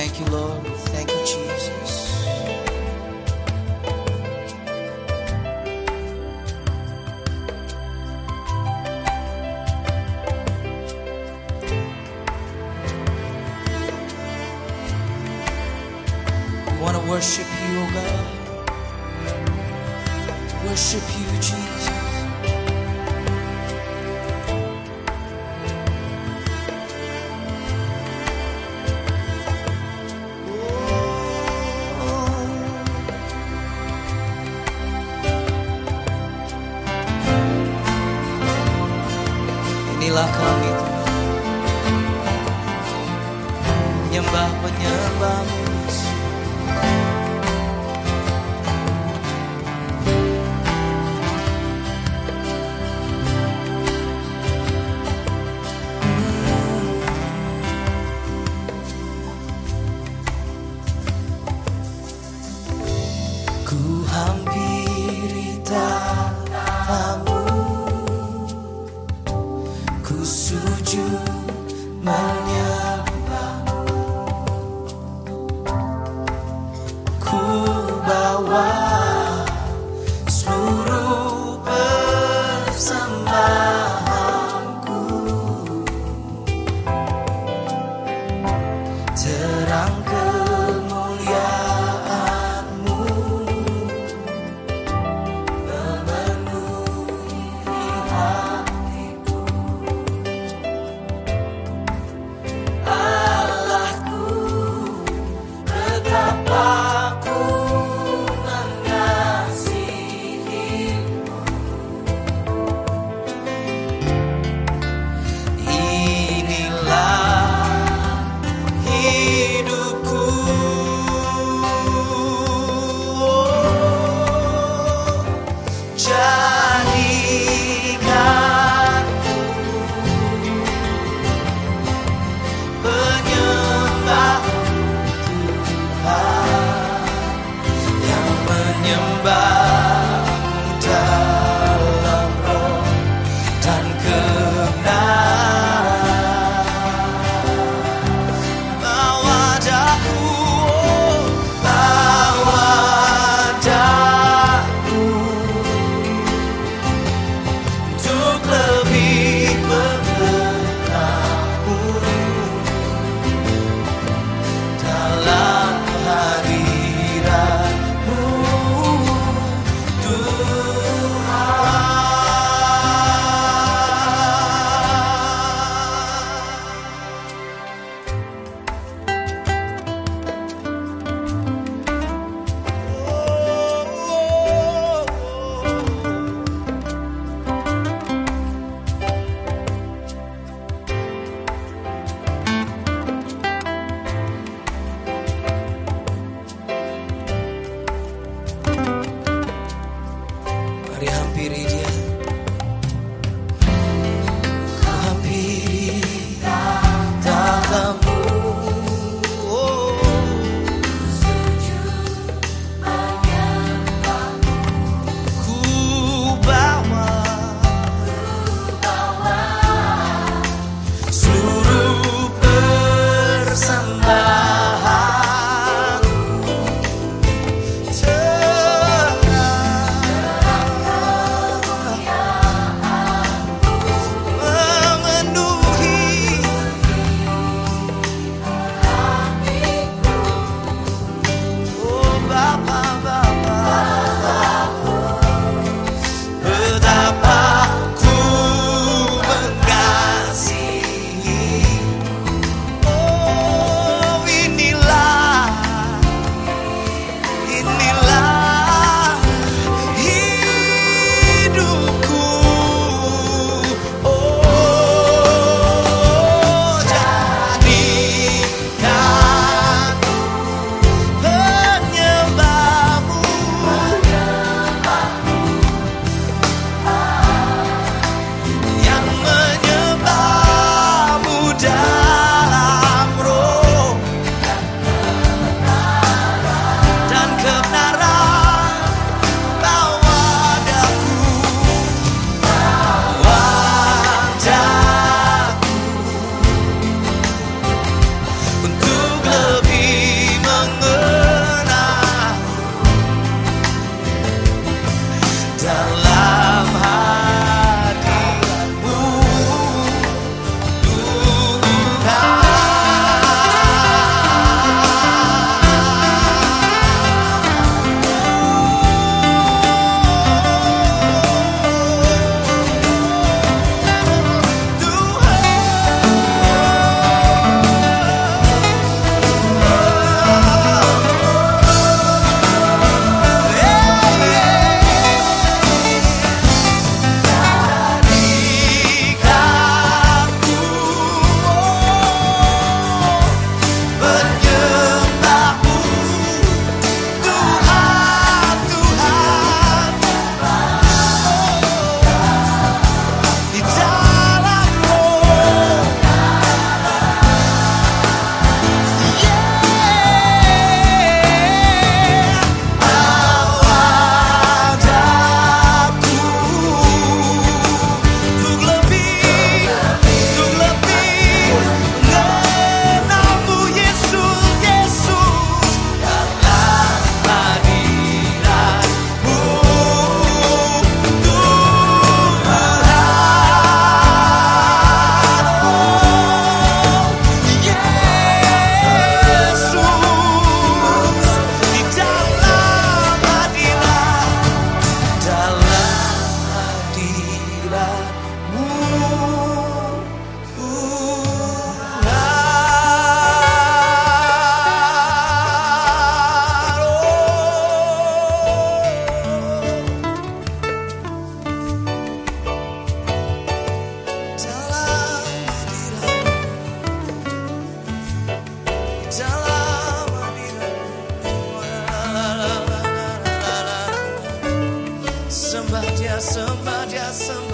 Thank you, Lord. Thank you, Jesus. We want to worship you, oh God. Worship you, Jesus. menyembahmu terang ke somebody, somebody, somebody.